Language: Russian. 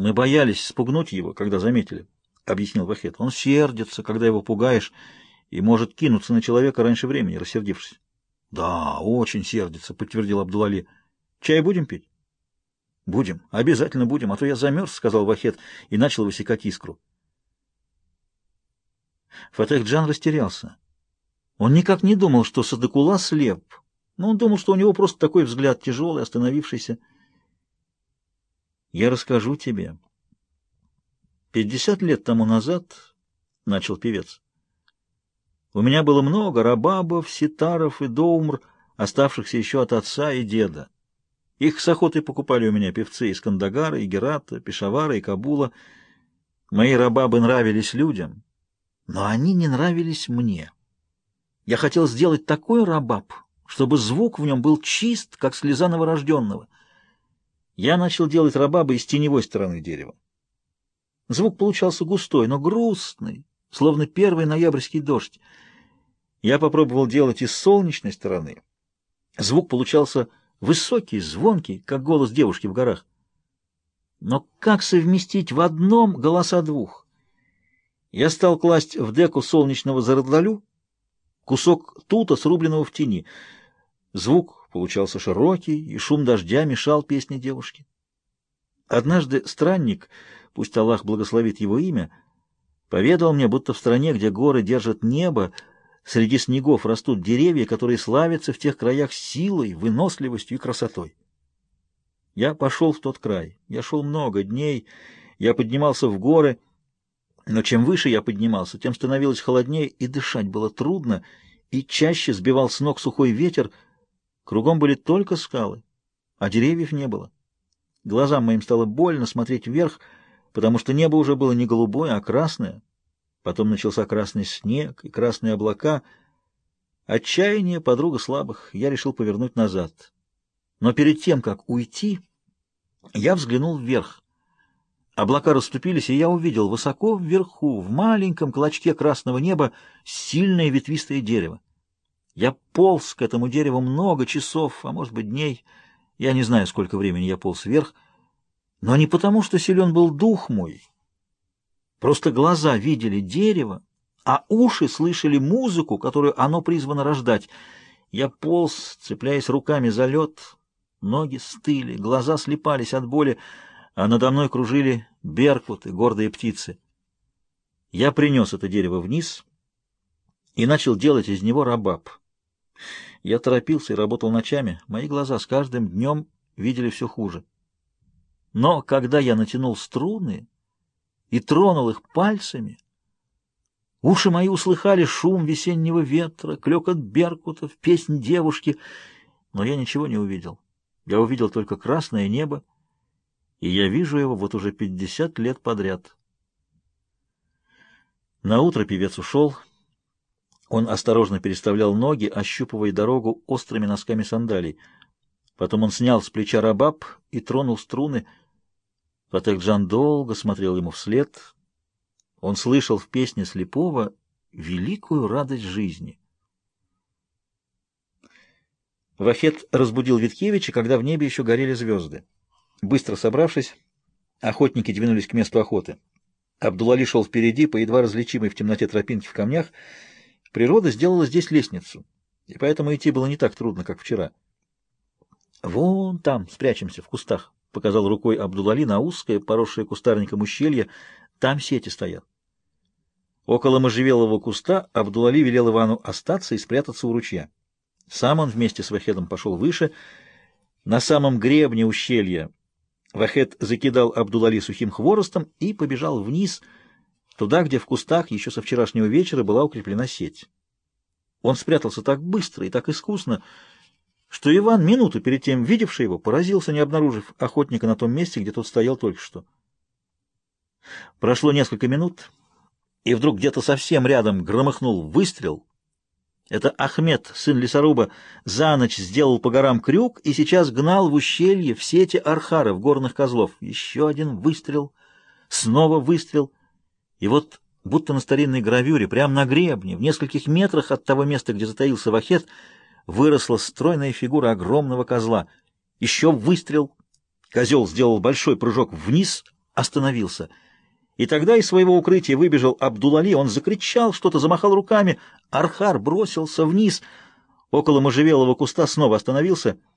Мы боялись спугнуть его, когда заметили, — объяснил Вахет. Он сердится, когда его пугаешь, и может кинуться на человека раньше времени, рассердившись. — Да, очень сердится, — подтвердил Абдулали. — Чай будем пить? — Будем, обязательно будем, а то я замерз, — сказал Вахет и начал высекать искру. Фатехджан растерялся. Он никак не думал, что Садыкула слеп, но он думал, что у него просто такой взгляд тяжелый, остановившийся. Я расскажу тебе. Пятьдесят лет тому назад, — начал певец, — у меня было много рабабов, ситаров и доумр, оставшихся еще от отца и деда. Их с охотой покупали у меня певцы из Кандагара, и Герата, Пешавара и Кабула. Мои рабабы нравились людям, но они не нравились мне. Я хотел сделать такой рабаб, чтобы звук в нем был чист, как слеза новорожденного — я начал делать рабабы из теневой стороны дерева. Звук получался густой, но грустный, словно первый ноябрьский дождь. Я попробовал делать из солнечной стороны. Звук получался высокий, звонкий, как голос девушки в горах. Но как совместить в одном голоса двух? Я стал класть в деку солнечного зародlalю кусок тута, срубленного в тени. Звук Получался широкий и шум дождя мешал песне девушки. Однажды странник, пусть Аллах благословит его имя, поведал мне, будто в стране, где горы держат небо, среди снегов растут деревья, которые славятся в тех краях силой, выносливостью и красотой. Я пошел в тот край. Я шел много дней, я поднимался в горы, но чем выше я поднимался, тем становилось холоднее, и дышать было трудно, и чаще сбивал с ног сухой ветер — Кругом были только скалы, а деревьев не было. Глазам моим стало больно смотреть вверх, потому что небо уже было не голубое, а красное. Потом начался красный снег и красные облака. Отчаяние, подруга слабых, я решил повернуть назад. Но перед тем, как уйти, я взглянул вверх. Облака расступились, и я увидел высоко вверху, в маленьком клочке красного неба, сильное ветвистое дерево. Я полз к этому дереву много часов, а может быть дней. Я не знаю, сколько времени я полз вверх, но не потому, что силен был дух мой. Просто глаза видели дерево, а уши слышали музыку, которую оно призвано рождать. Я полз, цепляясь руками за лед, ноги стыли, глаза слепались от боли, а надо мной кружили беркуты, гордые птицы. Я принес это дерево вниз и начал делать из него рабаб. Я торопился и работал ночами. Мои глаза с каждым днем видели все хуже. Но когда я натянул струны и тронул их пальцами, уши мои услыхали шум весеннего ветра, клекот беркутов, песнь девушки, но я ничего не увидел. Я увидел только красное небо, и я вижу его вот уже пятьдесят лет подряд. На утро певец ушел. Он осторожно переставлял ноги, ощупывая дорогу острыми носками сандалий. Потом он снял с плеча рабаб и тронул струны. Фатекджан долго смотрел ему вслед. Он слышал в песне слепого великую радость жизни. Вахет разбудил Виткевича, когда в небе еще горели звезды. Быстро собравшись, охотники двинулись к месту охоты. Абдулали шел впереди по едва различимой в темноте тропинке в камнях, Природа сделала здесь лестницу, и поэтому идти было не так трудно, как вчера. «Вон там спрячемся, в кустах», — показал рукой Абдулали на узкое, поросшее кустарником ущелье. «Там сети стоят». Около можжевелого куста Абдулали велел Ивану остаться и спрятаться у ручья. Сам он вместе с Вахедом пошел выше. На самом гребне ущелья Вахед закидал Абдулали сухим хворостом и побежал вниз — Туда, где в кустах еще со вчерашнего вечера была укреплена сеть. Он спрятался так быстро и так искусно, что Иван, минуту перед тем видевший его, поразился, не обнаружив охотника на том месте, где тот стоял только что. Прошло несколько минут, и вдруг где-то совсем рядом громыхнул выстрел. Это Ахмед, сын лесоруба, за ночь сделал по горам крюк и сейчас гнал в ущелье все эти архары, в горных козлов. Еще один выстрел, снова выстрел — и вот, будто на старинной гравюре, прямо на гребне, в нескольких метрах от того места, где затаился Вахет, выросла стройная фигура огромного козла. Еще выстрел. Козел сделал большой прыжок вниз, остановился. И тогда из своего укрытия выбежал Абдулали. Он закричал, что-то замахал руками. Архар бросился вниз. Около можжевелого куста снова остановился —